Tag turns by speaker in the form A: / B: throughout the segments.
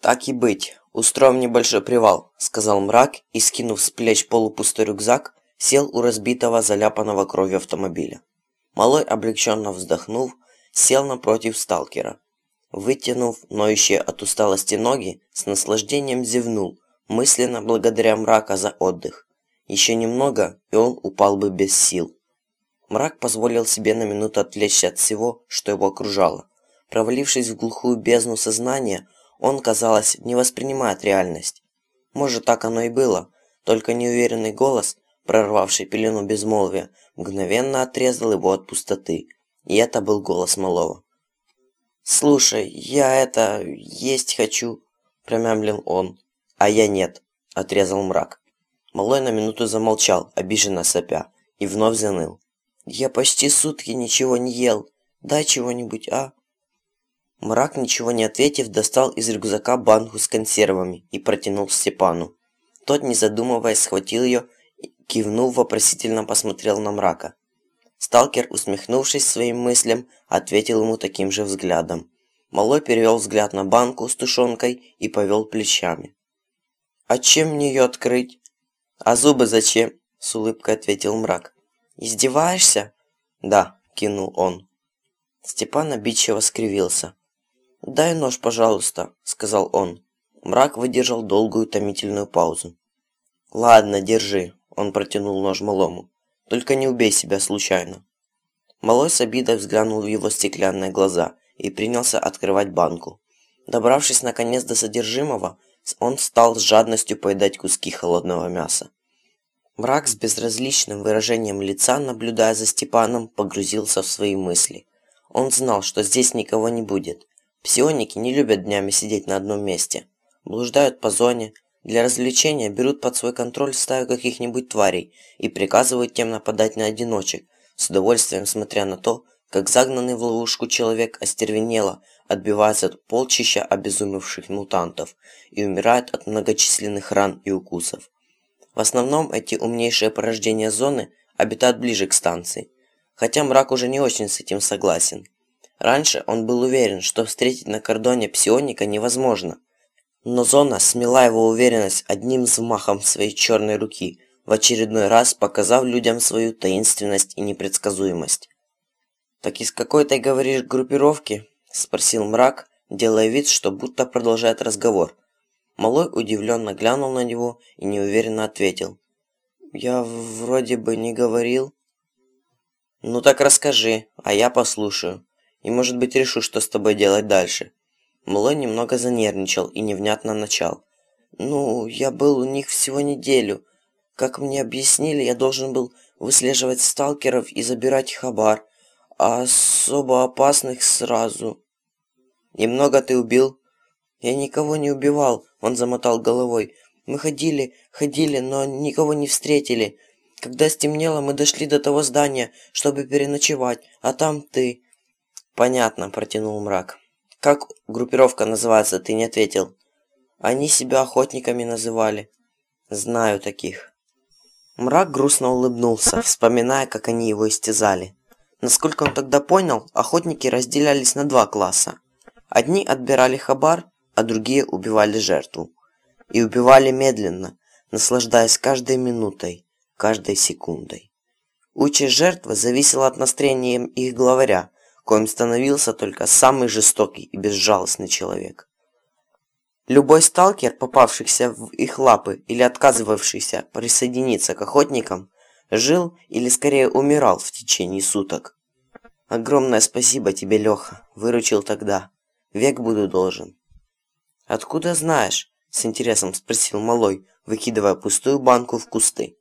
A: так и быть устроим небольшой привал сказал мрак и скинув с плеч полупустой рюкзак сел у разбитого заляпанного кровью автомобиля. Малой облегченно вздохнув сел напротив сталкера. Вытянув ноющие от усталости ноги с наслаждением зевнул мысленно благодаря мрака за отдых. Еще немного и он упал бы без сил. Мрак позволил себе на минуту отвлечься от всего что его окружало. Провалившись в глухую бездну сознания он, казалось, не воспринимает реальность. Может, так оно и было, только неуверенный голос, прорвавший пелену безмолвия, мгновенно отрезал его от пустоты. И это был голос малого. «Слушай, я это... есть хочу», — промямлил он. «А я нет», — отрезал мрак. Малой на минуту замолчал, обиженно сопя, и вновь заныл. «Я почти сутки ничего не ел. Дай чего-нибудь, а?» Мрак, ничего не ответив, достал из рюкзака банку с консервами и протянул Степану. Тот, не задумываясь, схватил ее и, кивнув, вопросительно посмотрел на мрака. Сталкер, усмехнувшись своим мыслям, ответил ему таким же взглядом. Малой перевел взгляд на банку с тушенкой и повел плечами. «А чем мне ее открыть?» «А зубы зачем?» – с улыбкой ответил мрак. «Издеваешься?» «Да», – кинул он. Степан обидчиво скривился. «Дай нож, пожалуйста», — сказал он. Мрак выдержал долгую томительную паузу. «Ладно, держи», — он протянул нож малому. «Только не убей себя случайно». Малой с обидой взглянул в его стеклянные глаза и принялся открывать банку. Добравшись наконец до содержимого, он стал с жадностью поедать куски холодного мяса. Мрак с безразличным выражением лица, наблюдая за Степаном, погрузился в свои мысли. Он знал, что здесь никого не будет, Псионики не любят днями сидеть на одном месте. Блуждают по зоне, для развлечения берут под свой контроль стаю каких-нибудь тварей и приказывают тем нападать на одиночек, с удовольствием смотря на то, как загнанный в ловушку человек остервенело отбивается от полчища обезумевших мутантов и умирает от многочисленных ран и укусов. В основном эти умнейшие порождения зоны обитают ближе к станции, хотя мрак уже не очень с этим согласен. Раньше он был уверен, что встретить на кордоне псионика невозможно. Но зона смела его уверенность одним взмахом своей черной руки, в очередной раз показав людям свою таинственность и непредсказуемость. «Так из какой ты говоришь группировки?» – спросил мрак, делая вид, что будто продолжает разговор. Малой удивленно глянул на него и неуверенно ответил. «Я вроде бы не говорил». «Ну так расскажи, а я послушаю», и, может быть, решу, что с тобой делать дальше». Млой немного занервничал и невнятно начал. «Ну, я был у них всего неделю. Как мне объяснили, я должен был выслеживать сталкеров и забирать хабар, а особо опасных сразу». «Немного ты убил?» «Я никого не убивал», — он замотал головой. «Мы ходили, ходили, но никого не встретили. Когда стемнело, мы дошли до того здания, чтобы переночевать, а там ты. «Понятно», – протянул мрак. «Как группировка называется, ты не ответил». «Они себя охотниками называли». «Знаю таких». Мрак грустно улыбнулся, вспоминая, как они его истязали. Насколько он тогда понял, охотники разделялись на два класса. Одни отбирали хабар, а другие убивали жертву. И убивали медленно, наслаждаясь каждой минутой, каждой секундой. Участь жертвы зависела от настроения их главаря, коим становился только самый жестокий и безжалостный человек. Любой сталкер, попавшийся в их лапы или отказывавшийся присоединиться к охотникам, жил или скорее умирал в течение суток. Огромное спасибо тебе, Леха, выручил тогда. Век буду должен. Откуда знаешь? С интересом спросил малой, выкидывая пустую банку в кусты.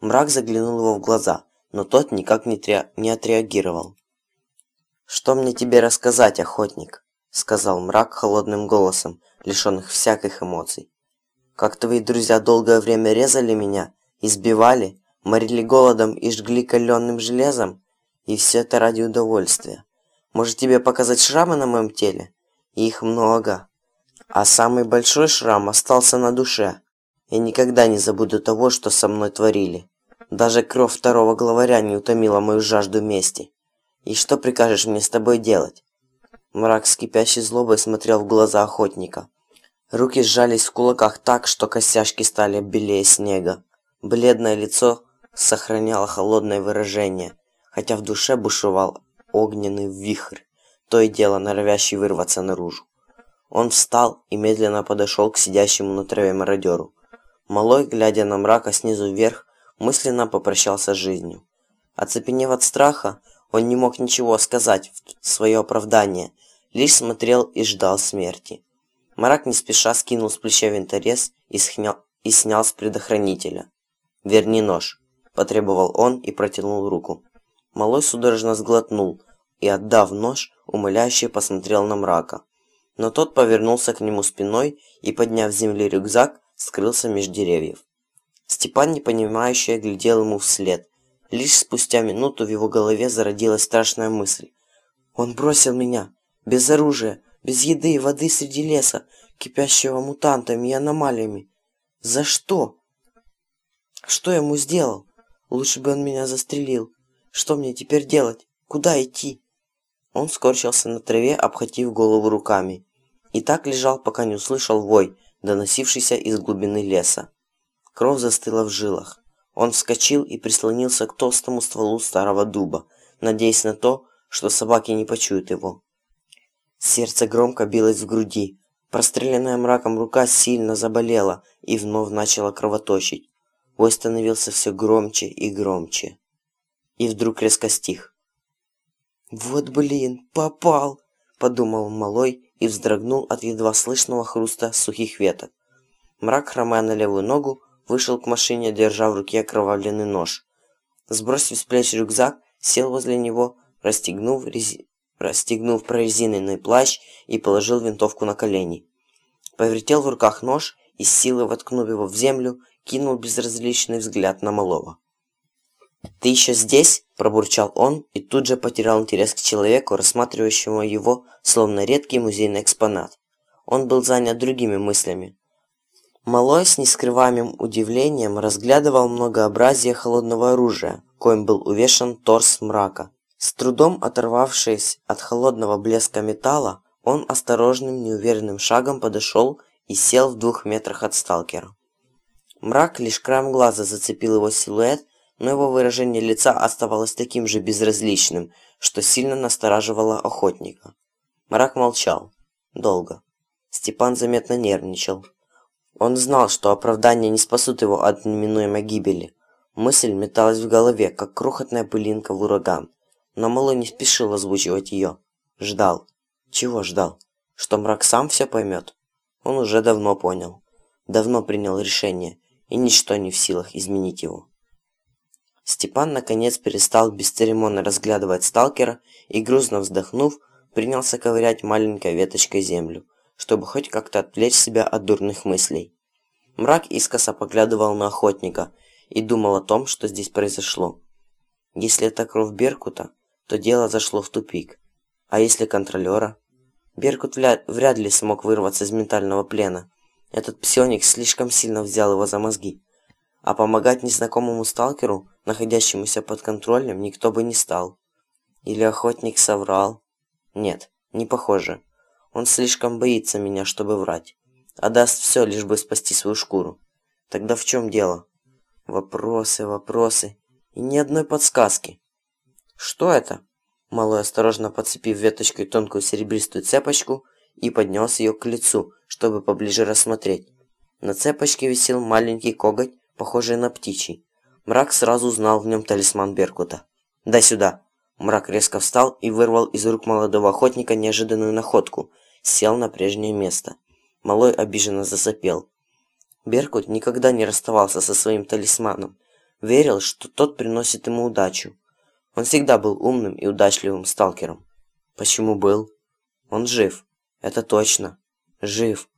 A: Мрак заглянул его в глаза, но тот никак не, тре... не отреагировал. «Что мне тебе рассказать, охотник?» — сказал мрак холодным голосом, лишенных всяких эмоций. «Как твои друзья долгое время резали меня, избивали, морили голодом и жгли каленым железом? И все это ради удовольствия. Может тебе показать шрамы на моем теле? Их много. А самый большой шрам остался на душе. Я никогда не забуду того, что со мной творили. Даже кровь второго главаря не утомила мою жажду мести. «И что прикажешь мне с тобой делать?» Мрак с кипящей злобой смотрел в глаза охотника. Руки сжались в кулаках так, что костяшки стали белее снега. Бледное лицо сохраняло холодное выражение, хотя в душе бушевал огненный вихрь, то и дело норовящий вырваться наружу. Он встал и медленно подошел к сидящему на траве мародеру. Малой, глядя на мрака снизу вверх, мысленно попрощался с жизнью. Оцепенев от страха, он не мог ничего сказать в свое оправдание, лишь смотрел и ждал смерти. Мрак не спеша скинул с плеча винторез и, схня... и снял с предохранителя. «Верни нож», – потребовал он и протянул руку. Малой судорожно сглотнул и, отдав нож, умоляюще посмотрел на мрака. Но тот повернулся к нему спиной и, подняв с земли рюкзак, скрылся меж деревьев. Степан, непонимающе, глядел ему вслед. Лишь спустя минуту в его голове зародилась страшная мысль. «Он бросил меня! Без оружия! без еды и воды среди леса, кипящего мутантами и аномалиями. За что? Что я ему сделал? Лучше бы он меня застрелил. Что мне теперь делать? Куда идти? Он скорчился на траве, обхватив голову руками. И так лежал, пока не услышал вой, доносившийся из глубины леса. Кровь застыла в жилах. Он вскочил и прислонился к толстому стволу старого дуба, надеясь на то, что собаки не почуют его. Сердце громко билось в груди. Простреленная мраком рука сильно заболела и вновь начала кровоточить. Вой становился все громче и громче. И вдруг резко стих. «Вот блин, попал!» – подумал малой и вздрогнул от едва слышного хруста сухих веток. Мрак, хромая на левую ногу, вышел к машине, держа в руке окровавленный нож. Сбросив с плеч рюкзак, сел возле него, расстегнув рези расстегнув прорезиненный плащ и положил винтовку на колени. Повертел в руках нож и с силой воткнув его в землю, кинул безразличный взгляд на малого. «Ты еще здесь?» – пробурчал он и тут же потерял интерес к человеку, рассматривающему его, словно редкий музейный экспонат. Он был занят другими мыслями. Малой с нескрываемым удивлением разглядывал многообразие холодного оружия, коим был увешан торс мрака. С трудом оторвавшись от холодного блеска металла, он осторожным, неуверенным шагом подошел и сел в двух метрах от сталкера. Мрак лишь краем глаза зацепил его силуэт, но его выражение лица оставалось таким же безразличным, что сильно настораживало охотника. Мрак молчал. Долго. Степан заметно нервничал. Он знал, что оправдания не спасут его от неминуемой гибели. Мысль металась в голове, как крохотная пылинка в ураган. Но Малой не спешил озвучивать ее. Ждал. Чего ждал? Что мрак сам все поймет? Он уже давно понял. Давно принял решение, и ничто не в силах изменить его. Степан наконец перестал бесцеремонно разглядывать сталкера и, грустно вздохнув, принялся ковырять маленькой веточкой землю, чтобы хоть как-то отвлечь себя от дурных мыслей. Мрак искоса поглядывал на охотника и думал о том, что здесь произошло. Если это кровь Беркута, то дело зашло в тупик. А если контролера? Беркут вряд ли смог вырваться из ментального плена. Этот псионик слишком сильно взял его за мозги. А помогать незнакомому сталкеру, находящемуся под контролем, никто бы не стал. Или охотник соврал? Нет, не похоже. Он слишком боится меня, чтобы врать. А даст все, лишь бы спасти свою шкуру. Тогда в чем дело? Вопросы, вопросы. И ни одной подсказки. «Что это?» Малой осторожно подцепив веточкой тонкую серебристую цепочку и поднес ее к лицу, чтобы поближе рассмотреть. На цепочке висел маленький коготь, похожий на птичий. Мрак сразу узнал в нем талисман Беркута. «Дай сюда!» Мрак резко встал и вырвал из рук молодого охотника неожиданную находку. Сел на прежнее место. Малой обиженно засопел. Беркут никогда не расставался со своим талисманом. Верил, что тот приносит ему удачу. Он всегда был умным и удачливым сталкером. Почему был? Он жив. Это точно. Жив.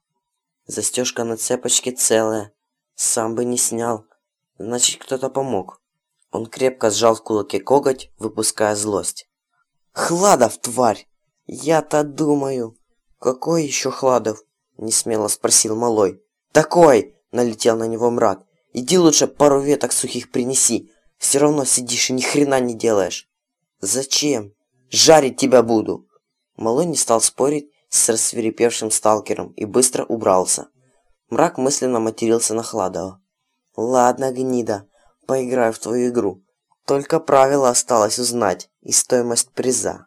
A: Застежка на цепочке целая. Сам бы не снял. Значит, кто-то помог. Он крепко сжал в кулаке коготь, выпуская злость. «Хладов, тварь! Я-то думаю...» «Какой еще Хладов?» — несмело спросил Малой. «Такой!» — налетел на него мрак. «Иди лучше пару веток сухих принеси, все равно сидишь и ни хрена не делаешь. Зачем? Жарить тебя буду. Малой не стал спорить, с рассверепевшим сталкером и быстро убрался. Мрак мысленно матерился на Хладова. «Ладно, гнида, поиграю в твою игру. Только правила осталось узнать и стоимость приза».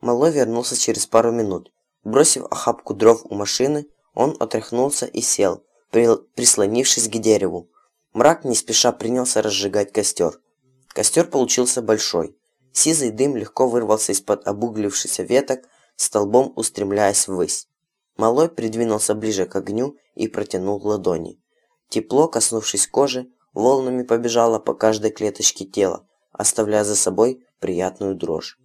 A: Малой вернулся через пару минут. Бросив охапку дров у машины, он отряхнулся и сел, прислонившись к дереву. Мрак не спеша принялся разжигать костер. Костер получился большой. Сизый дым легко вырвался из-под обуглившихся веток, столбом устремляясь ввысь. Малой придвинулся ближе к огню и протянул ладони. Тепло, коснувшись кожи, волнами побежало по каждой клеточке тела, оставляя за собой приятную дрожь.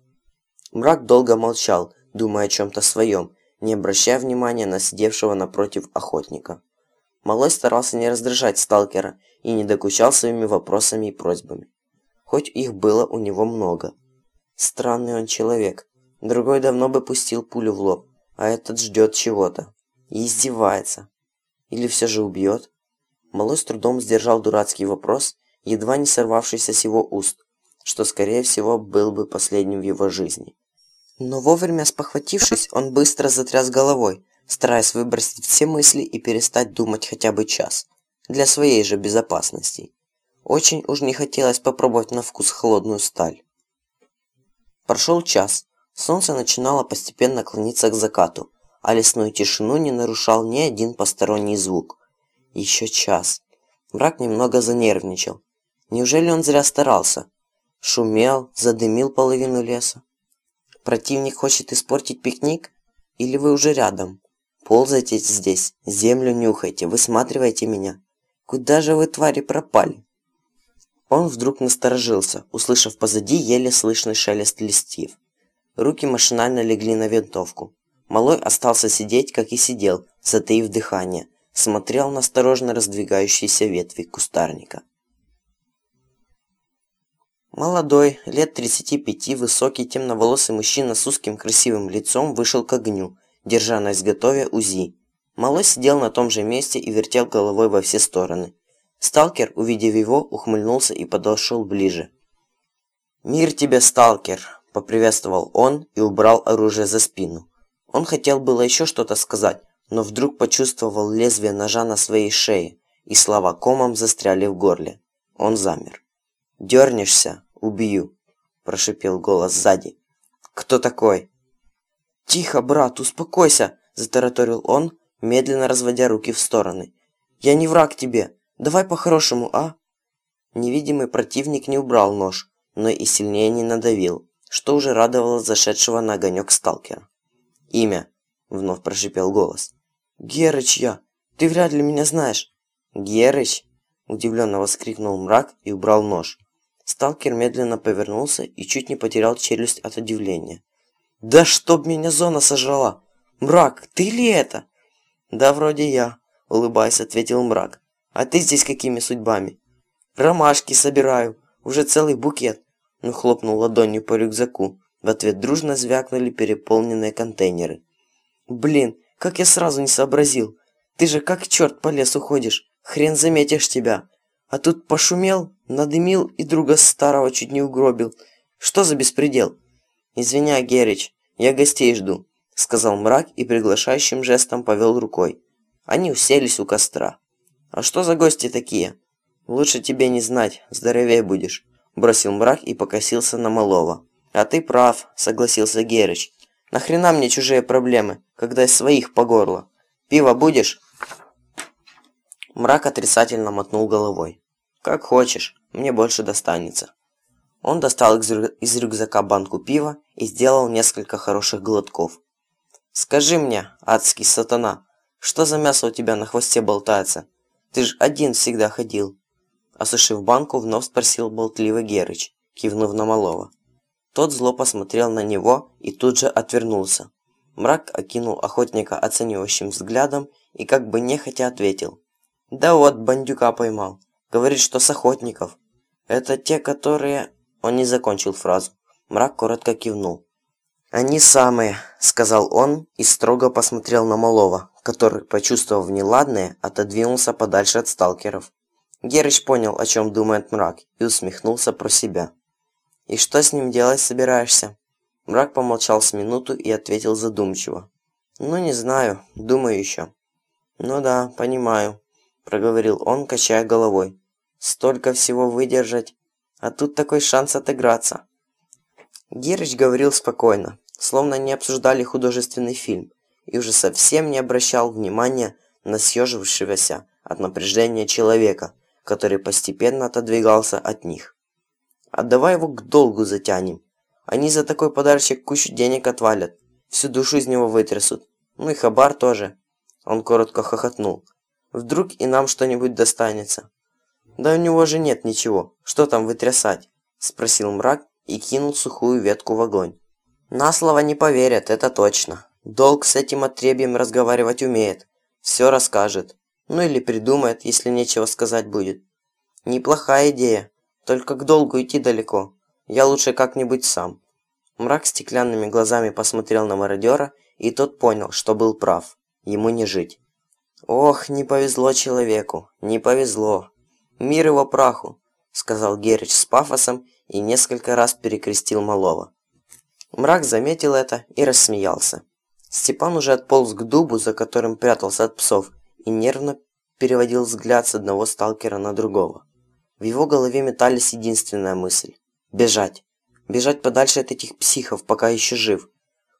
A: Мрак долго молчал, думая о чем-то своем, не обращая внимания на сидевшего напротив охотника. Малой старался не раздражать сталкера и не докучал своими вопросами и просьбами. Хоть их было у него много. Странный он человек. Другой давно бы пустил пулю в лоб, а этот ждет чего-то. И издевается. Или все же убьет? Малой с трудом сдержал дурацкий вопрос, едва не сорвавшийся с его уст, что, скорее всего, был бы последним в его жизни. Но вовремя спохватившись, он быстро затряс головой, стараясь выбросить все мысли и перестать думать хотя бы час, для своей же безопасности. Очень уж не хотелось попробовать на вкус холодную сталь. Прошел час, солнце начинало постепенно клониться к закату, а лесную тишину не нарушал ни один посторонний звук. Еще час. Враг немного занервничал. Неужели он зря старался? Шумел, задымил половину леса. Противник хочет испортить пикник? Или вы уже рядом? Ползайте здесь, землю нюхайте, высматривайте меня. Куда же вы, твари, пропали?» Он вдруг насторожился, услышав позади еле слышный шелест листьев. Руки машинально легли на винтовку. Малой остался сидеть, как и сидел, затаив дыхание, смотрел на осторожно раздвигающиеся ветви кустарника. Молодой, лет 35, высокий, темноволосый мужчина с узким красивым лицом вышел к огню, держа на изготове УЗИ. Малой сидел на том же месте и вертел головой во все стороны. Сталкер, увидев его, ухмыльнулся и подошел ближе. «Мир тебе, сталкер!» – поприветствовал он и убрал оружие за спину. Он хотел было еще что-то сказать, но вдруг почувствовал лезвие ножа на своей шее, и слова комом застряли в горле. Он замер. «Дернешься?» Убью», – прошипел голос сзади. «Кто такой?» «Тихо, брат, успокойся», – затараторил он, медленно разводя руки в стороны. «Я не враг тебе. Давай по-хорошему, а?» Невидимый противник не убрал нож, но и сильнее не надавил, что уже радовало зашедшего на огонек сталкера. «Имя», — вновь прошипел голос. «Герыч я! Ты вряд ли меня знаешь!» «Герыч!» — удивленно воскликнул мрак и убрал нож. Сталкер медленно повернулся и чуть не потерял челюсть от удивления. «Да чтоб меня зона сожрала! Мрак, ты ли это?» «Да вроде я», — улыбаясь, ответил мрак. «А ты здесь какими судьбами?» «Ромашки собираю, уже целый букет», — ну хлопнул ладонью по рюкзаку. В ответ дружно звякнули переполненные контейнеры. «Блин, как я сразу не сообразил! Ты же как черт по лесу ходишь, хрен заметишь тебя!» А тут пошумел, надымил и друга старого чуть не угробил. Что за беспредел? Извиняй, Герич, я гостей жду, сказал мрак и приглашающим жестом повел рукой. Они уселись у костра. А что за гости такие? Лучше тебе не знать, здоровее будешь, бросил мрак и покосился на малого. А ты прав, согласился Герич. Нахрена мне чужие проблемы, когда из своих по горло? Пиво будешь? Мрак отрицательно мотнул головой. «Как хочешь, мне больше достанется». Он достал из рюкзака банку пива и сделал несколько хороших глотков. «Скажи мне, адский сатана, что за мясо у тебя на хвосте болтается? Ты ж один всегда ходил». Осушив банку, вновь спросил болтливый Герыч, кивнув на малого. Тот зло посмотрел на него и тут же отвернулся. Мрак окинул охотника оценивающим взглядом и как бы нехотя ответил. Да вот, бандюка поймал. Говорит, что с охотников. Это те, которые... Он не закончил фразу. Мрак коротко кивнул. «Они самые», — сказал он и строго посмотрел на Малова, который, почувствовав неладное, отодвинулся подальше от сталкеров. Герыч понял, о чем думает мрак, и усмехнулся про себя. «И что с ним делать собираешься?» Мрак помолчал с минуту и ответил задумчиво. «Ну, не знаю. Думаю еще». «Ну да, понимаю», — проговорил он, качая головой. «Столько всего выдержать, а тут такой шанс отыграться». Герыч говорил спокойно, словно не обсуждали художественный фильм, и уже совсем не обращал внимания на съежившегося от напряжения человека, который постепенно отодвигался от них. «А давай его к долгу затянем. Они за такой подарочек кучу денег отвалят, всю душу из него вытрясут. Ну и хабар тоже». Он коротко хохотнул. «Вдруг и нам что-нибудь достанется?» «Да у него же нет ничего. Что там вытрясать?» Спросил мрак и кинул сухую ветку в огонь. «На слово не поверят, это точно. Долг с этим отребьем разговаривать умеет. Все расскажет. Ну или придумает, если нечего сказать будет. Неплохая идея. Только к долгу идти далеко. Я лучше как-нибудь сам. Мрак стеклянными глазами посмотрел на мародера, и тот понял, что был прав. Ему не жить. Ох, не повезло человеку. Не повезло. Мир его праху, сказал Герич с пафосом и несколько раз перекрестил малого. Мрак заметил это и рассмеялся. Степан уже отполз к дубу, за которым прятался от псов, и нервно переводил взгляд с одного сталкера на другого. В его голове метались единственная мысль – бежать. Бежать подальше от этих психов, пока еще жив.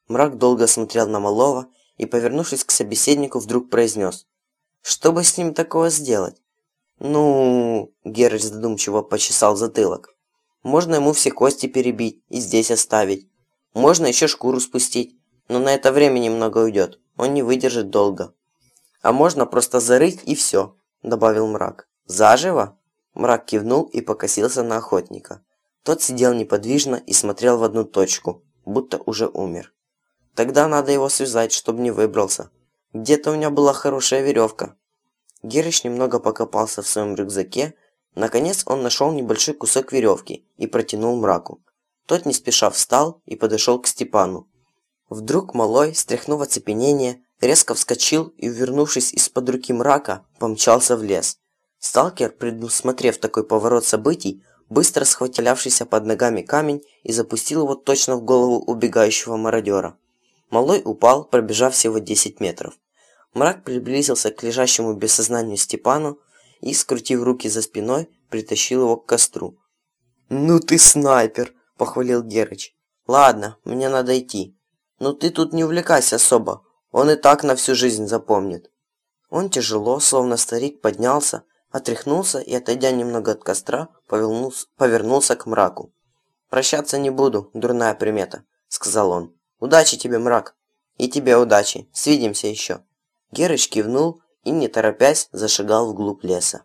A: Мрак долго смотрел на малого и, повернувшись к собеседнику, вдруг произнес. «Что бы с ним такого сделать?» «Ну...» – Геральт задумчиво почесал затылок. «Можно ему все кости перебить и здесь оставить. Можно еще шкуру спустить. Но на это время немного уйдет. Он не выдержит долго. А можно просто зарыть и все, добавил мрак. Заживо? Мрак кивнул и покосился на охотника. Тот сидел неподвижно и смотрел в одну точку, будто уже умер. Тогда надо его связать, чтобы не выбрался. Где-то у меня была хорошая веревка. Герыч немного покопался в своем рюкзаке. Наконец он нашел небольшой кусок веревки и протянул мраку. Тот не спеша встал и подошел к Степану. Вдруг малой, стряхнув оцепенение, резко вскочил и, увернувшись из-под руки мрака, помчался в лес. Сталкер, предусмотрев такой поворот событий, быстро схватилявшийся под ногами камень и запустил его точно в голову убегающего мародера. Малой упал, пробежав всего 10 метров. Мрак приблизился к лежащему без сознания Степану и, скрутив руки за спиной, притащил его к костру. «Ну ты снайпер!» – похвалил Герыч. «Ладно, мне надо идти. «Ну ты тут не увлекайся особо, он и так на всю жизнь запомнит». Он тяжело, словно старик, поднялся, отряхнулся и, отойдя немного от костра, повернулся, повернулся к мраку. «Прощаться не буду, дурная примета», — сказал он. «Удачи тебе, мрак!» «И тебе удачи, свидимся еще!» Герыч кивнул и, не торопясь, зашагал вглубь леса.